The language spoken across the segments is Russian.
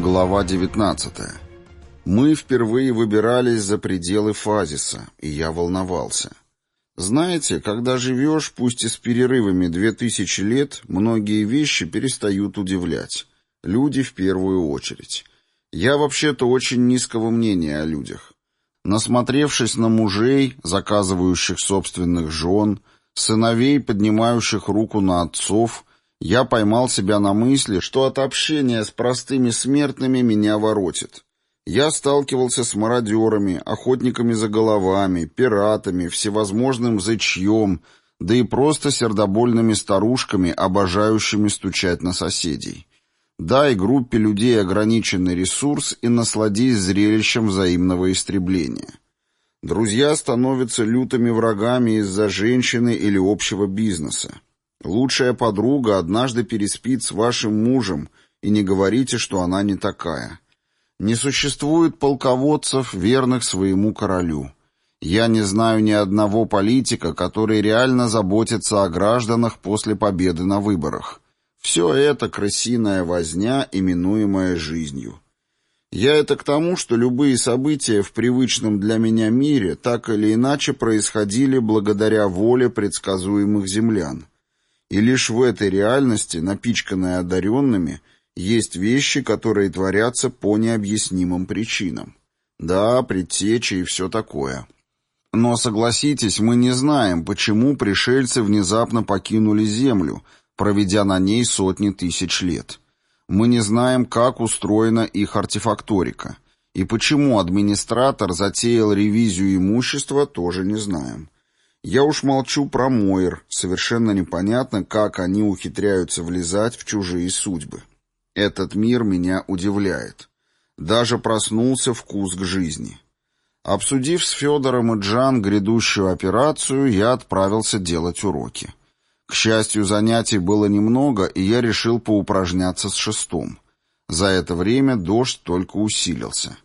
Глава 19. Мы впервые выбирались за пределы фазиса, и я волновался. Знаете, когда живешь, пусть и с перерывами две тысячи лет, многие вещи перестают удивлять. Люди в первую очередь. Я вообще-то очень низкого мнения о людях. Насмотревшись на мужей, заказывающих собственных жен, сыновей, поднимающих руку на отцов – я поймал себя на мысли, что от общения с простыми смертными меня воротит. Я сталкивался с мародерами, охотниками за головами, пиратами, всевозможным зычьем, да и просто сердобольными старушками, обожающими стучать на соседей. Дай группе людей ограниченный ресурс и насладись зрелищем взаимного истребления. Друзья становятся лютыми врагами из-за женщины или общего бизнеса. Лучшая подруга однажды переспит с вашим мужем, и не говорите, что она не такая. Не существует полководцев, верных своему королю. Я не знаю ни одного политика, который реально заботится о гражданах после победы на выборах. Все это крысиная возня, именуемая жизнью. Я это к тому, что любые события в привычном для меня мире так или иначе происходили благодаря воле предсказуемых землян. И лишь в этой реальности, напичканной одаренными, есть вещи, которые творятся по необъяснимым причинам. Да, предтечи и все такое. Но согласитесь, мы не знаем, почему пришельцы внезапно покинули Землю, проведя на ней сотни тысяч лет. Мы не знаем, как устроена их артефакторика. И почему администратор затеял ревизию имущества, тоже не знаем. Я уж молчу про Мойр, совершенно непонятно, как они ухитряются влезать в чужие судьбы. Этот мир меня удивляет. Даже проснулся вкус к жизни. Обсудив с Федором и Джан грядущую операцию, я отправился делать уроки. К счастью, занятий было немного, и я решил поупражняться с шестом. За это время дождь только усилился.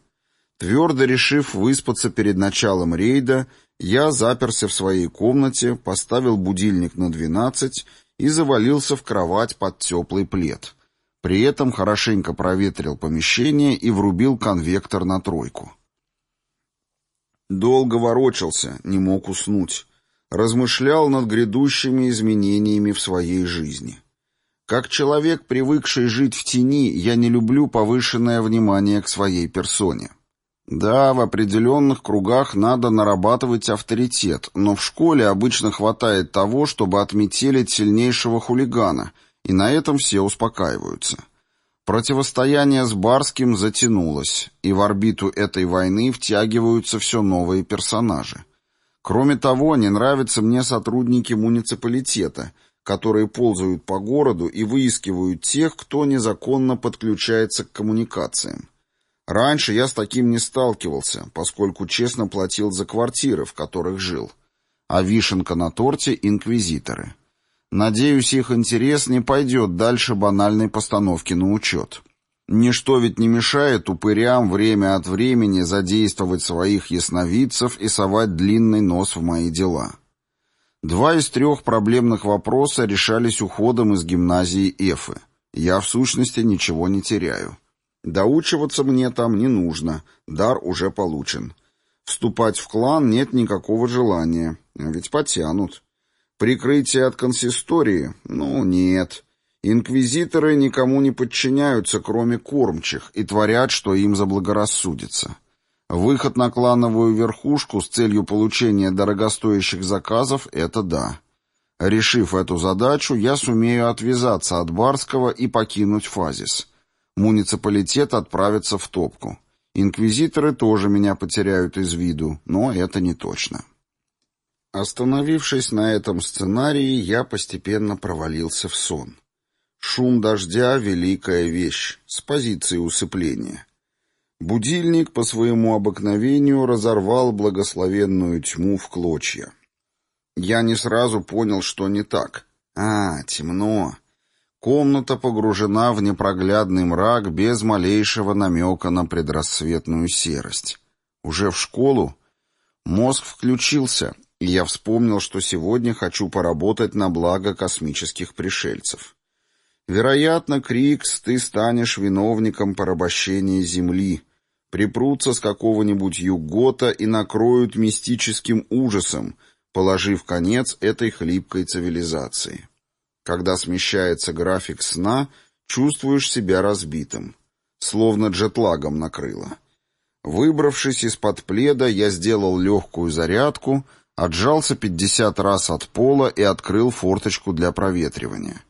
Твердо решив выспаться перед началом рейда, я заперся в своей комнате, поставил будильник на двенадцать и завалился в кровать под теплый плед. При этом хорошенько проветрил помещение и врубил конвектор на тройку. Долго ворочался, не мог уснуть. Размышлял над грядущими изменениями в своей жизни. Как человек, привыкший жить в тени, я не люблю повышенное внимание к своей персоне. Да, в определенных кругах надо нарабатывать авторитет, но в школе обычно хватает того, чтобы отметелить сильнейшего хулигана, и на этом все успокаиваются. Противостояние с Барским затянулось, и в орбиту этой войны втягиваются все новые персонажи. Кроме того, не нравятся мне сотрудники муниципалитета, которые ползают по городу и выискивают тех, кто незаконно подключается к коммуникациям. Раньше я с таким не сталкивался, поскольку честно платил за квартиры, в которых жил. А вишенка на торте — инквизиторы. Надеюсь, их интерес не пойдет дальше банальной постановки на учет. Ничто ведь не мешает упырям время от времени задействовать своих ясновидцев и совать длинный нос в мои дела. Два из трех проблемных вопроса решались уходом из гимназии Эфы. Я, в сущности, ничего не теряю. Доучиваться мне там не нужно, дар уже получен. Вступать в клан нет никакого желания, ведь потянут. Прикрытие от консистории? Ну, нет. Инквизиторы никому не подчиняются, кроме кормчих, и творят, что им заблагорассудится. Выход на клановую верхушку с целью получения дорогостоящих заказов — это да. Решив эту задачу, я сумею отвязаться от Барского и покинуть Фазис — Муниципалитет отправится в топку. Инквизиторы тоже меня потеряют из виду, но это не точно. Остановившись на этом сценарии, я постепенно провалился в сон. Шум дождя — великая вещь, с позиции усыпления. Будильник по своему обыкновению разорвал благословенную тьму в клочья. Я не сразу понял, что не так. А, темно. Комната погружена в непроглядный мрак без малейшего намека на предрассветную серость. Уже в школу? Мозг включился, и я вспомнил, что сегодня хочу поработать на благо космических пришельцев. Вероятно, Крикс, ты станешь виновником порабощения земли. Припрутся с какого-нибудь югота и накроют мистическим ужасом, положив конец этой хлипкой цивилизации. Когда смещается график сна, чувствуешь себя разбитым. Словно джетлагом накрыло. Выбравшись из-под пледа, я сделал легкую зарядку, отжался 50 раз от пола и открыл форточку для проветривания.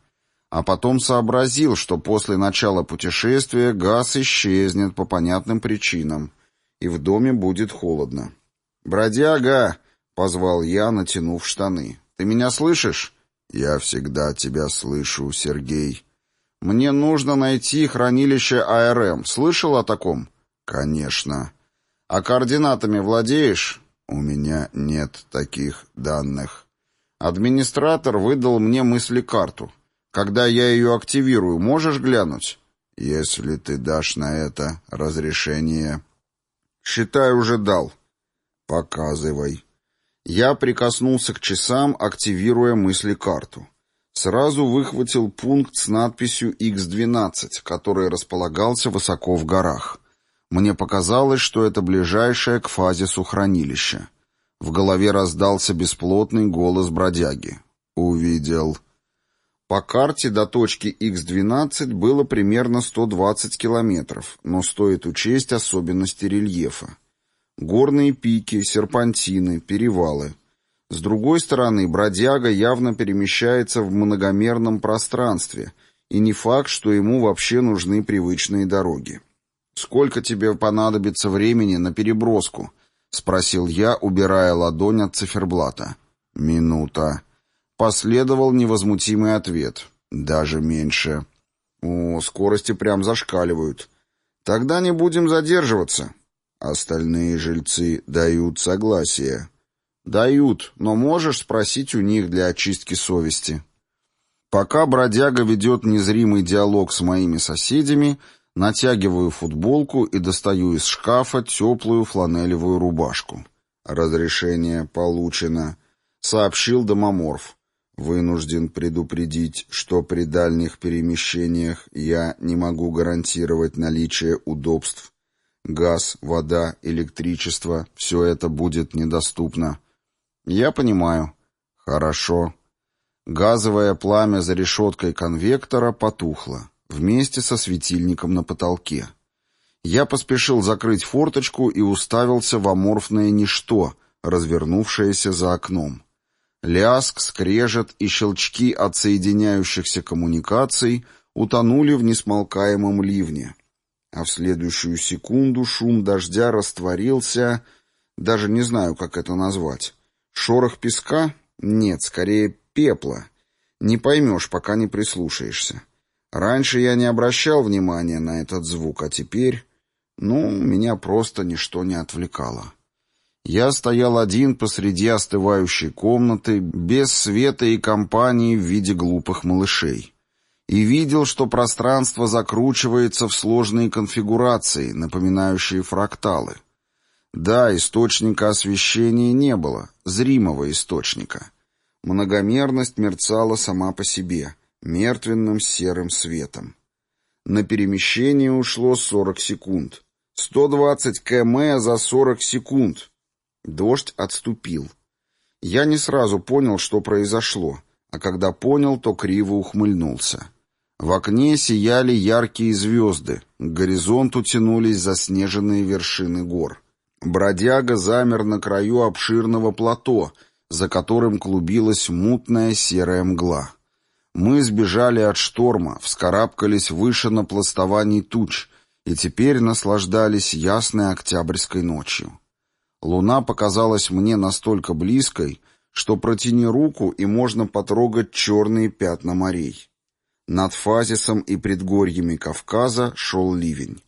А потом сообразил, что после начала путешествия газ исчезнет по понятным причинам, и в доме будет холодно. «Бродяга!» — позвал я, натянув штаны. «Ты меня слышишь?» «Я всегда тебя слышу, Сергей». «Мне нужно найти хранилище АРМ. Слышал о таком?» «Конечно». «А координатами владеешь?» «У меня нет таких данных». «Администратор выдал мне мысли-карту. Когда я ее активирую, можешь глянуть?» «Если ты дашь на это разрешение...» «Считай, уже дал». «Показывай». Я прикоснулся к часам, активируя мысли-карту. Сразу выхватил пункт с надписью X12, который располагался высоко в горах. Мне показалось, что это ближайшее к фазису хранилище. В голове раздался бесплотный голос бродяги. «Увидел». По карте до точки X12 было примерно 120 километров, но стоит учесть особенности рельефа. Горные пики, серпантины, перевалы. С другой стороны, бродяга явно перемещается в многомерном пространстве, и не факт, что ему вообще нужны привычные дороги. «Сколько тебе понадобится времени на переброску?» — спросил я, убирая ладонь от циферблата. «Минута». Последовал невозмутимый ответ. «Даже меньше». «О, скорости прям зашкаливают». «Тогда не будем задерживаться». Остальные жильцы дают согласие. Дают, но можешь спросить у них для очистки совести. Пока бродяга ведет незримый диалог с моими соседями, натягиваю футболку и достаю из шкафа теплую фланелевую рубашку. «Разрешение получено», — сообщил домоморф. «Вынужден предупредить, что при дальних перемещениях я не могу гарантировать наличие удобств Газ, вода, электричество — все это будет недоступно. Я понимаю. Хорошо. Газовое пламя за решеткой конвектора потухло, вместе со светильником на потолке. Я поспешил закрыть форточку и уставился в аморфное ничто, развернувшееся за окном. Ляск, скрежет и щелчки от соединяющихся коммуникаций утонули в несмолкаемом ливне а в следующую секунду шум дождя растворился, даже не знаю, как это назвать. Шорох песка? Нет, скорее пепла. Не поймешь, пока не прислушаешься. Раньше я не обращал внимания на этот звук, а теперь... Ну, меня просто ничто не отвлекало. Я стоял один посреди остывающей комнаты, без света и компании в виде глупых малышей и видел, что пространство закручивается в сложные конфигурации, напоминающие фракталы. Да, источника освещения не было, зримого источника. Многомерность мерцала сама по себе, мертвенным серым светом. На перемещение ушло 40 секунд. 120 км за 40 секунд. Дождь отступил. Я не сразу понял, что произошло, а когда понял, то криво ухмыльнулся. В окне сияли яркие звезды, к горизонту тянулись заснеженные вершины гор. Бродяга замер на краю обширного плато, за которым клубилась мутная серая мгла. Мы сбежали от шторма, вскарабкались выше на пластований туч и теперь наслаждались ясной октябрьской ночью. Луна показалась мне настолько близкой, что протяни руку, и можно потрогать черные пятна морей. Над Фазисом и предгорьями Кавказа шел ливень.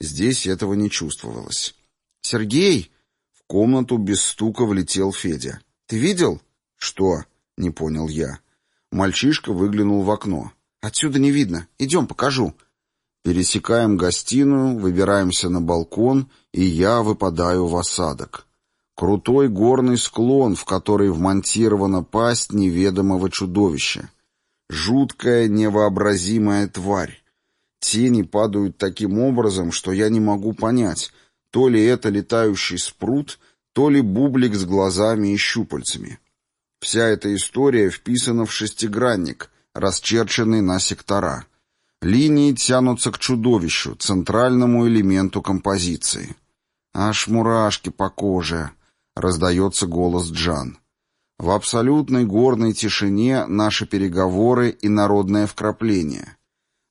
Здесь этого не чувствовалось. «Сергей!» В комнату без стука влетел Федя. «Ты видел?» «Что?» — не понял я. Мальчишка выглянул в окно. «Отсюда не видно. Идем, покажу». Пересекаем гостиную, выбираемся на балкон, и я выпадаю в осадок. Крутой горный склон, в который вмонтирована пасть неведомого чудовища. Жуткая, невообразимая тварь. Тени падают таким образом, что я не могу понять, то ли это летающий спрут, то ли бублик с глазами и щупальцами. Вся эта история вписана в шестигранник, расчерченный на сектора. Линии тянутся к чудовищу, центральному элементу композиции. «Аж мурашки по коже», — раздается голос Джан. В абсолютной горной тишине наши переговоры и народное вкрапление.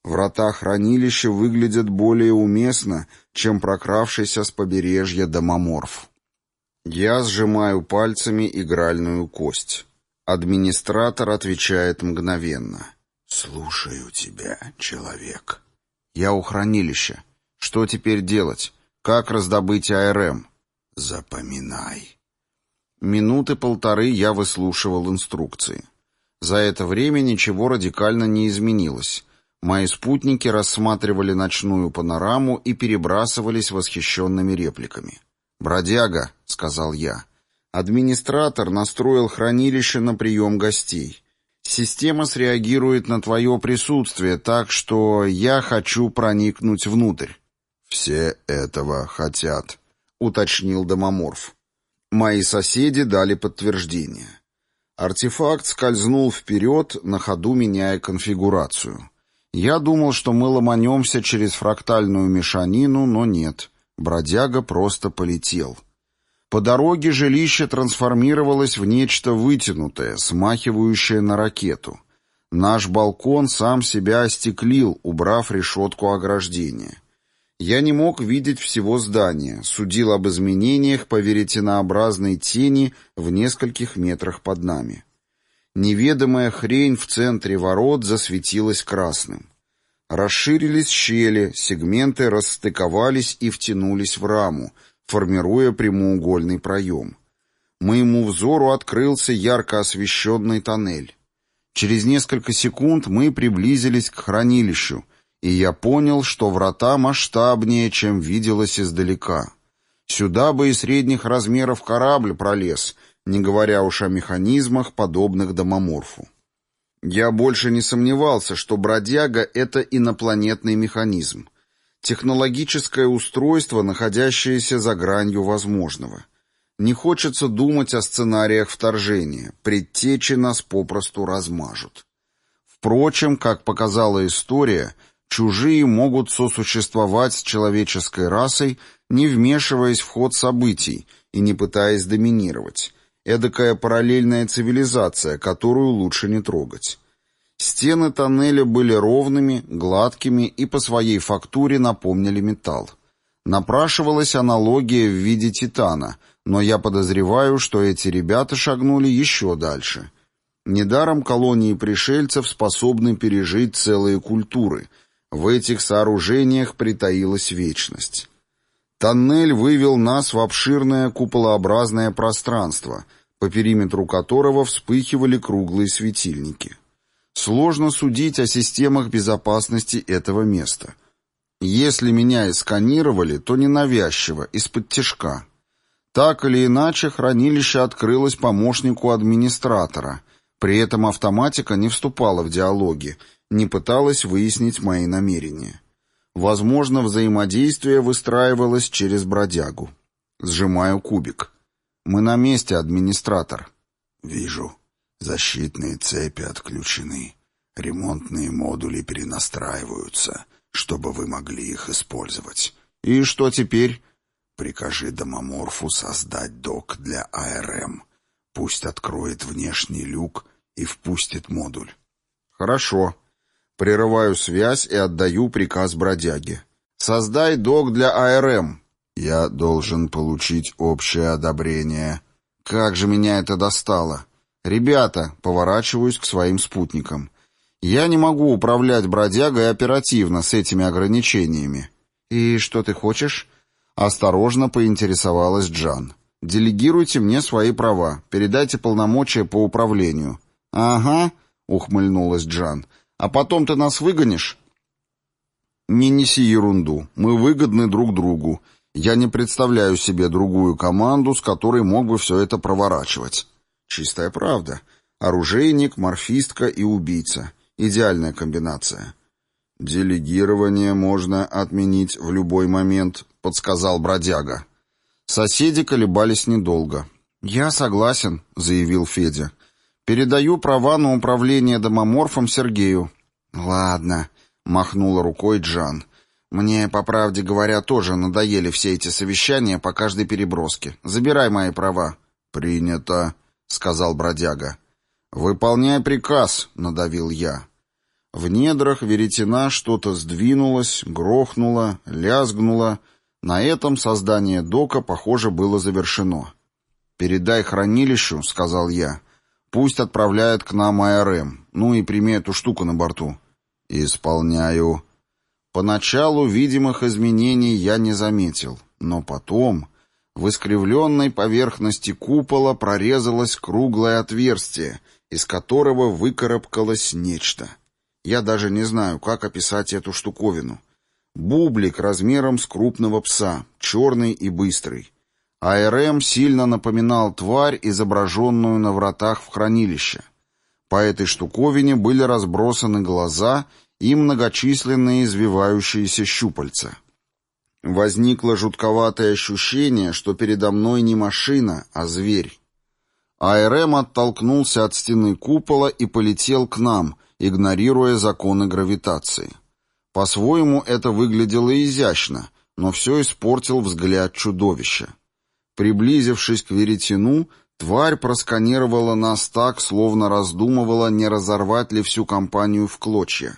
Врата хранилища выглядят более уместно, чем прокравшийся с побережья домоморф. Я сжимаю пальцами игральную кость. Администратор отвечает мгновенно. «Слушаю тебя, человек». «Я у хранилища. Что теперь делать? Как раздобыть АРМ?» «Запоминай». Минуты полторы я выслушивал инструкции. За это время ничего радикально не изменилось. Мои спутники рассматривали ночную панораму и перебрасывались восхищенными репликами. «Бродяга», — сказал я. «Администратор настроил хранилище на прием гостей. Система среагирует на твое присутствие, так что я хочу проникнуть внутрь». «Все этого хотят», — уточнил Домоморф. Мои соседи дали подтверждение. Артефакт скользнул вперед, на ходу меняя конфигурацию. Я думал, что мы ломанемся через фрактальную мешанину, но нет. Бродяга просто полетел. По дороге жилище трансформировалось в нечто вытянутое, смахивающее на ракету. Наш балкон сам себя остеклил, убрав решетку ограждения. Я не мог видеть всего здания, судил об изменениях по веретенообразной тени в нескольких метрах под нами. Неведомая хрень в центре ворот засветилась красным. Расширились щели, сегменты расстыковались и втянулись в раму, формируя прямоугольный проем. Моему взору открылся ярко освещенный тоннель. Через несколько секунд мы приблизились к хранилищу, и я понял, что врата масштабнее, чем виделось издалека. Сюда бы и средних размеров корабль пролез — не говоря уж о механизмах, подобных домоморфу. Я больше не сомневался, что бродяга — это инопланетный механизм. Технологическое устройство, находящееся за гранью возможного. Не хочется думать о сценариях вторжения, предтечи нас попросту размажут. Впрочем, как показала история, чужие могут сосуществовать с человеческой расой, не вмешиваясь в ход событий и не пытаясь доминировать. Эдакая параллельная цивилизация, которую лучше не трогать. Стены тоннеля были ровными, гладкими и по своей фактуре напомнили металл. Напрашивалась аналогия в виде титана, но я подозреваю, что эти ребята шагнули еще дальше. Недаром колонии пришельцев способны пережить целые культуры. В этих сооружениях притаилась вечность. Тоннель вывел нас в обширное куполообразное пространство, по периметру которого вспыхивали круглые светильники. Сложно судить о системах безопасности этого места. Если меня и сканировали, то ненавязчиво, из-под тяжка. Так или иначе, хранилище открылось помощнику администратора. При этом автоматика не вступала в диалоги, не пыталась выяснить мои намерения. Возможно, взаимодействие выстраивалось через бродягу. Сжимаю кубик. Мы на месте, администратор. Вижу. Защитные цепи отключены. Ремонтные модули перенастраиваются, чтобы вы могли их использовать. И что теперь? Прикажи домоморфу создать док для АРМ. Пусть откроет внешний люк и впустит модуль. Хорошо. Прерываю связь и отдаю приказ бродяге. «Создай док для АРМ». «Я должен получить общее одобрение». «Как же меня это достало!» «Ребята», — поворачиваюсь к своим спутникам. «Я не могу управлять бродягой оперативно с этими ограничениями». «И что ты хочешь?» Осторожно поинтересовалась Джан. «Делегируйте мне свои права, передайте полномочия по управлению». «Ага», — ухмыльнулась Джан. А потом ты нас выгонишь?» «Не неси ерунду. Мы выгодны друг другу. Я не представляю себе другую команду, с которой мог бы все это проворачивать. Чистая правда. Оружейник, морфистка и убийца. Идеальная комбинация. «Делегирование можно отменить в любой момент», — подсказал бродяга. Соседи колебались недолго. «Я согласен», — заявил Федя. «Передаю права на управление домоморфом Сергею». «Ладно», — махнула рукой Джан. «Мне, по правде говоря, тоже надоели все эти совещания по каждой переброске. Забирай мои права». «Принято», — сказал бродяга. «Выполняй приказ», — надавил я. В недрах веретена что-то сдвинулось, грохнуло, лязгнуло. На этом создание дока, похоже, было завершено. «Передай хранилищу», — сказал я. «Пусть отправляет к нам АРМ. Ну и прими эту штуку на борту». «Исполняю». Поначалу видимых изменений я не заметил, но потом в искривленной поверхности купола прорезалось круглое отверстие, из которого выкарабкалось нечто — я даже не знаю, как описать эту штуковину. Бублик размером с крупного пса, черный и быстрый. АРМ сильно напоминал тварь, изображенную на вратах в хранилище. По этой штуковине были разбросаны глаза и многочисленные извивающиеся щупальца. Возникло жутковатое ощущение, что передо мной не машина, а зверь. АРМ оттолкнулся от стены купола и полетел к нам, игнорируя законы гравитации. По-своему это выглядело изящно, но все испортил взгляд чудовища. Приблизившись к веретену, тварь просканировала нас так, словно раздумывала, не разорвать ли всю компанию в клочья.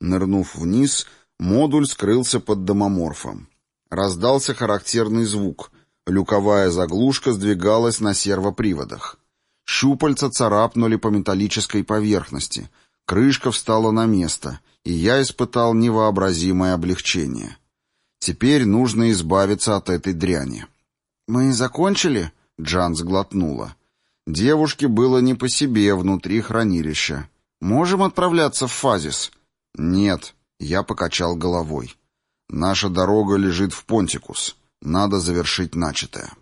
Нырнув вниз, модуль скрылся под домоморфом. Раздался характерный звук. Люковая заглушка сдвигалась на сервоприводах. Щупальца царапнули по металлической поверхности — Крышка встала на место, и я испытал невообразимое облегчение. Теперь нужно избавиться от этой дряни. «Мы закончили?» — Джан сглотнула. Девушке было не по себе внутри хранилища. «Можем отправляться в Фазис?» «Нет», — я покачал головой. «Наша дорога лежит в Понтикус. Надо завершить начатое».